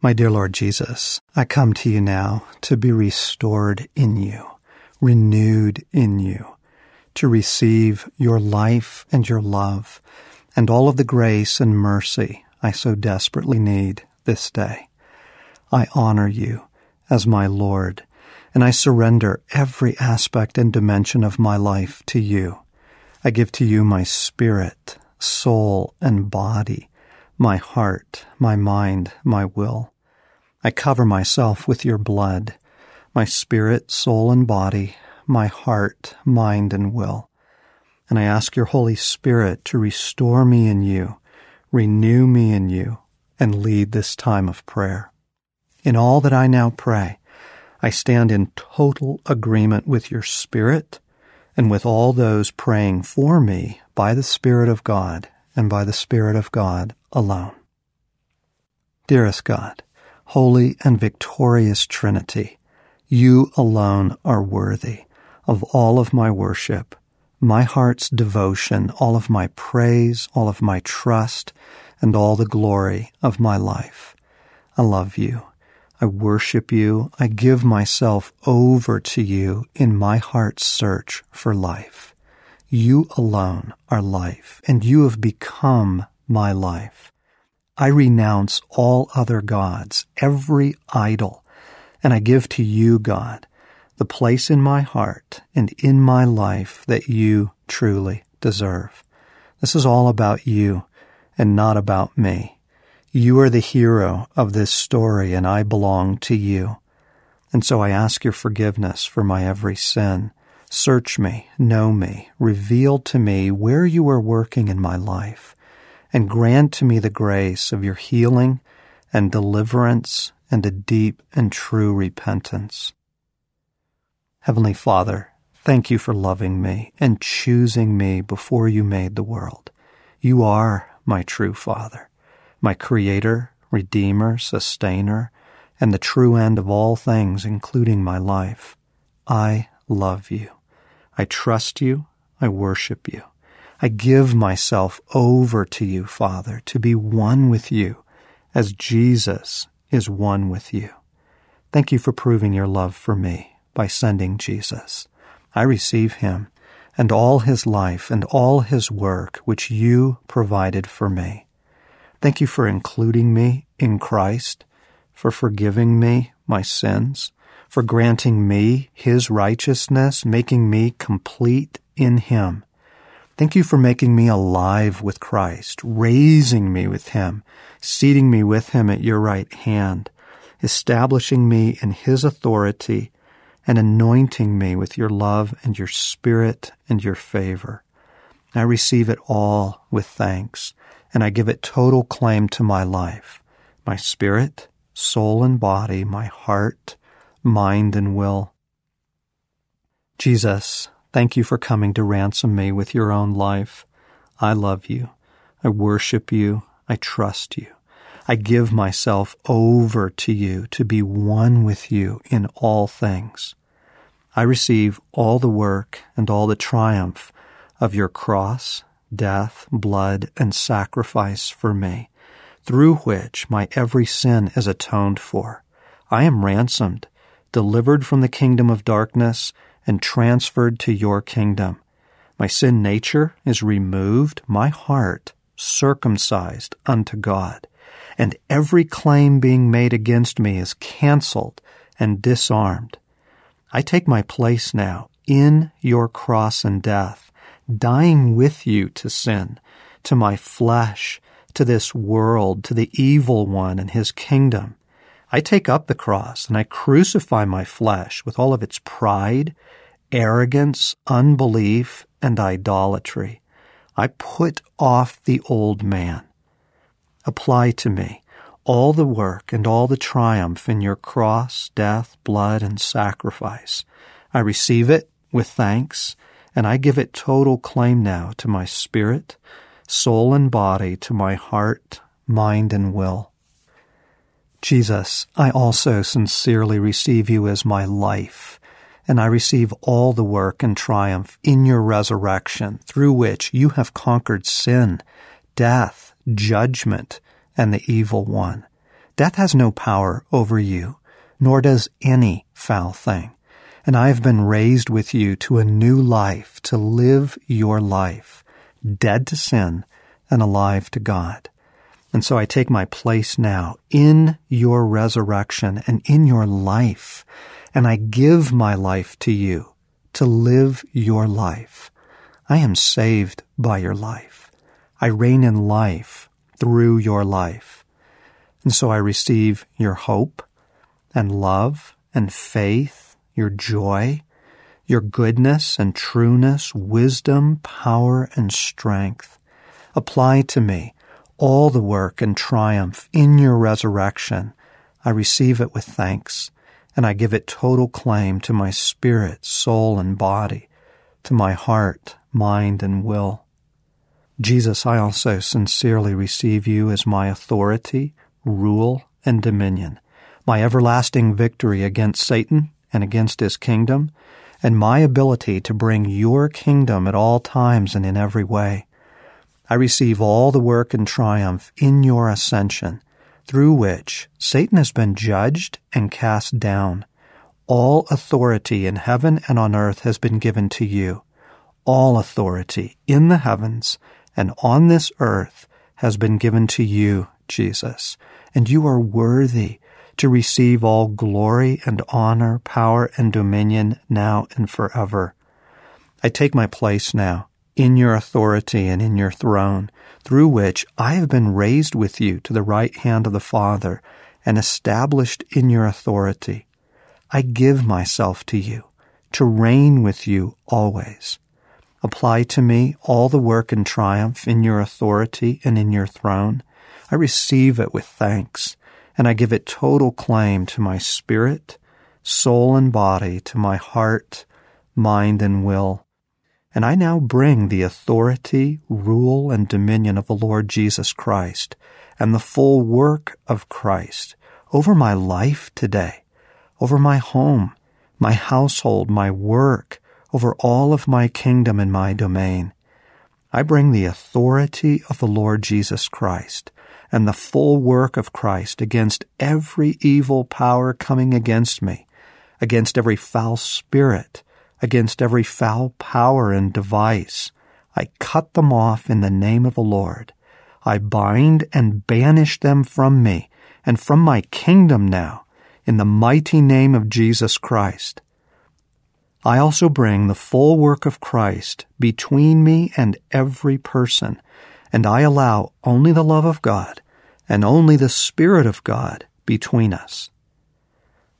My dear Lord Jesus, I come to you now to be restored in you, renewed in you, to receive your life and your love and all of the grace and mercy I so desperately need this day. I honor you as my Lord, and I surrender every aspect and dimension of my life to you. I give to you my spirit, soul, and body my heart, my mind, my will. I cover myself with your blood, my spirit, soul, and body, my heart, mind, and will. And I ask your Holy Spirit to restore me in you, renew me in you, and lead this time of prayer. In all that I now pray, I stand in total agreement with your Spirit and with all those praying for me by the Spirit of God and by the Spirit of God alone. Dearest God, Holy and victorious Trinity, you alone are worthy of all of my worship, my heart's devotion, all of my praise, all of my trust, and all the glory of my life. I love you. I worship you. I give myself over to you in my heart's search for life. You alone are life, and you have become my life. I renounce all other gods, every idol, and I give to you, God, the place in my heart and in my life that you truly deserve. This is all about you and not about me. You are the hero of this story and I belong to you. And so I ask your forgiveness for my every sin. Search me, know me, reveal to me where you are working in my life, and grant to me the grace of your healing and deliverance and a deep and true repentance. Heavenly Father, thank you for loving me and choosing me before you made the world. You are my true Father, my Creator, Redeemer, Sustainer, and the true end of all things, including my life. I love you. I trust you. I worship you. I give myself over to you, Father, to be one with you as Jesus is one with you. Thank you for proving your love for me by sending Jesus. I receive him and all his life and all his work which you provided for me. Thank you for including me in Christ, for forgiving me my sins, for granting me his righteousness, making me complete in him. Thank you for making me alive with Christ, raising me with him, seating me with him at your right hand, establishing me in his authority, and anointing me with your love and your spirit and your favor. I receive it all with thanks, and I give it total claim to my life, my spirit, soul, and body, my heart, mind, and will. Jesus, thank you for coming to ransom me with your own life. I love you. I worship you. I trust you. I give myself over to you to be one with you in all things. I receive all the work and all the triumph of your cross, death, blood, and sacrifice for me, through which my every sin is atoned for. I am ransomed delivered from the kingdom of darkness and transferred to your kingdom. My sin nature is removed, my heart circumcised unto God, and every claim being made against me is canceled and disarmed. I take my place now in your cross and death, dying with you to sin, to my flesh, to this world, to the evil one and his kingdom. I take up the cross and I crucify my flesh with all of its pride, arrogance, unbelief, and idolatry. I put off the old man. Apply to me all the work and all the triumph in your cross, death, blood, and sacrifice. I receive it with thanks, and I give it total claim now to my spirit, soul, and body, to my heart, mind, and will. Jesus, I also sincerely receive you as my life, and I receive all the work and triumph in your resurrection through which you have conquered sin, death, judgment, and the evil one. Death has no power over you, nor does any foul thing. And I have been raised with you to a new life, to live your life, dead to sin and alive to God. And so I take my place now in your resurrection and in your life, and I give my life to you to live your life. I am saved by your life. I reign in life through your life. And so I receive your hope and love and faith, your joy, your goodness and trueness, wisdom, power, and strength. Apply to me all the work and triumph in your resurrection. I receive it with thanks, and I give it total claim to my spirit, soul, and body, to my heart, mind, and will. Jesus, I also sincerely receive you as my authority, rule, and dominion, my everlasting victory against Satan and against his kingdom, and my ability to bring your kingdom at all times and in every way. I receive all the work and triumph in your ascension, through which Satan has been judged and cast down. All authority in heaven and on earth has been given to you. All authority in the heavens and on this earth has been given to you, Jesus, and you are worthy to receive all glory and honor, power and dominion now and forever. I take my place now in your authority and in your throne, through which I have been raised with you to the right hand of the Father and established in your authority. I give myself to you to reign with you always. Apply to me all the work and triumph in your authority and in your throne. I receive it with thanks, and I give it total claim to my spirit, soul, and body, to my heart, mind, and will and I now bring the authority, rule, and dominion of the Lord Jesus Christ and the full work of Christ over my life today, over my home, my household, my work, over all of my kingdom and my domain. I bring the authority of the Lord Jesus Christ and the full work of Christ against every evil power coming against me, against every foul spirit, against every foul power and device. I cut them off in the name of the Lord. I bind and banish them from me and from my kingdom now in the mighty name of Jesus Christ. I also bring the full work of Christ between me and every person, and I allow only the love of God and only the Spirit of God between us.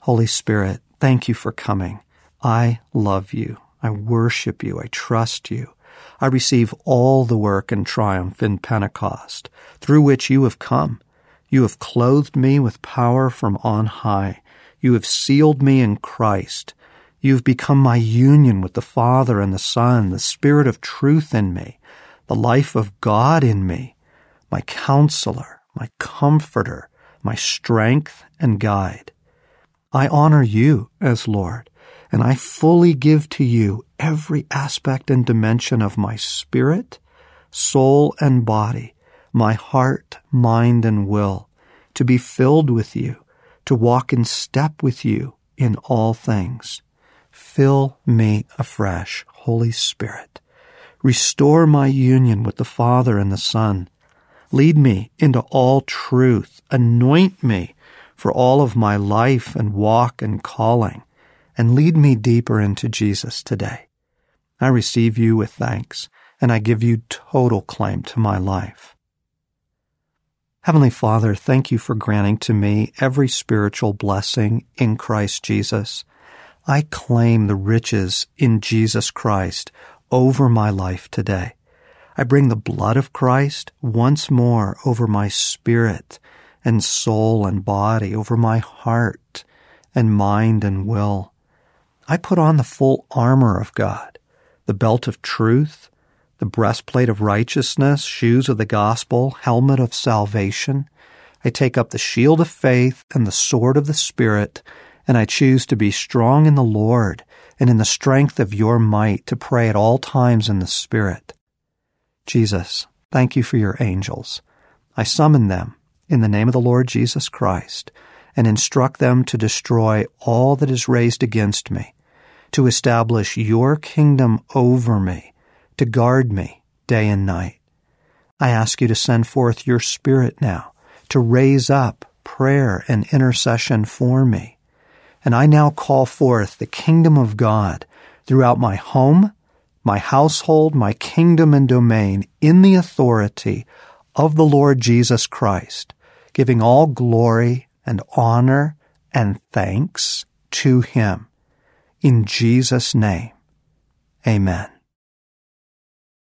Holy Spirit, thank you for coming. I love you. I worship you. I trust you. I receive all the work and triumph in Pentecost, through which you have come. You have clothed me with power from on high. You have sealed me in Christ. You have become my union with the Father and the Son, the Spirit of truth in me, the life of God in me, my counselor, my comforter, my strength and guide. I honor you as Lord and I fully give to you every aspect and dimension of my spirit, soul, and body, my heart, mind, and will, to be filled with you, to walk in step with you in all things. Fill me afresh, Holy Spirit. Restore my union with the Father and the Son. Lead me into all truth. Anoint me for all of my life and walk and calling and lead me deeper into Jesus today. I receive you with thanks, and I give you total claim to my life. Heavenly Father, thank you for granting to me every spiritual blessing in Christ Jesus. I claim the riches in Jesus Christ over my life today. I bring the blood of Christ once more over my spirit and soul and body, over my heart and mind and will. I put on the full armor of God, the belt of truth, the breastplate of righteousness, shoes of the gospel, helmet of salvation. I take up the shield of faith and the sword of the Spirit, and I choose to be strong in the Lord and in the strength of your might to pray at all times in the Spirit. Jesus, thank you for your angels. I summon them in the name of the Lord Jesus Christ and instruct them to destroy all that is raised against me, to establish your kingdom over me, to guard me day and night. I ask you to send forth your Spirit now to raise up prayer and intercession for me. And I now call forth the kingdom of God throughout my home, my household, my kingdom and domain in the authority of the Lord Jesus Christ, giving all glory and honor and thanks to him. In Jesus' name, amen.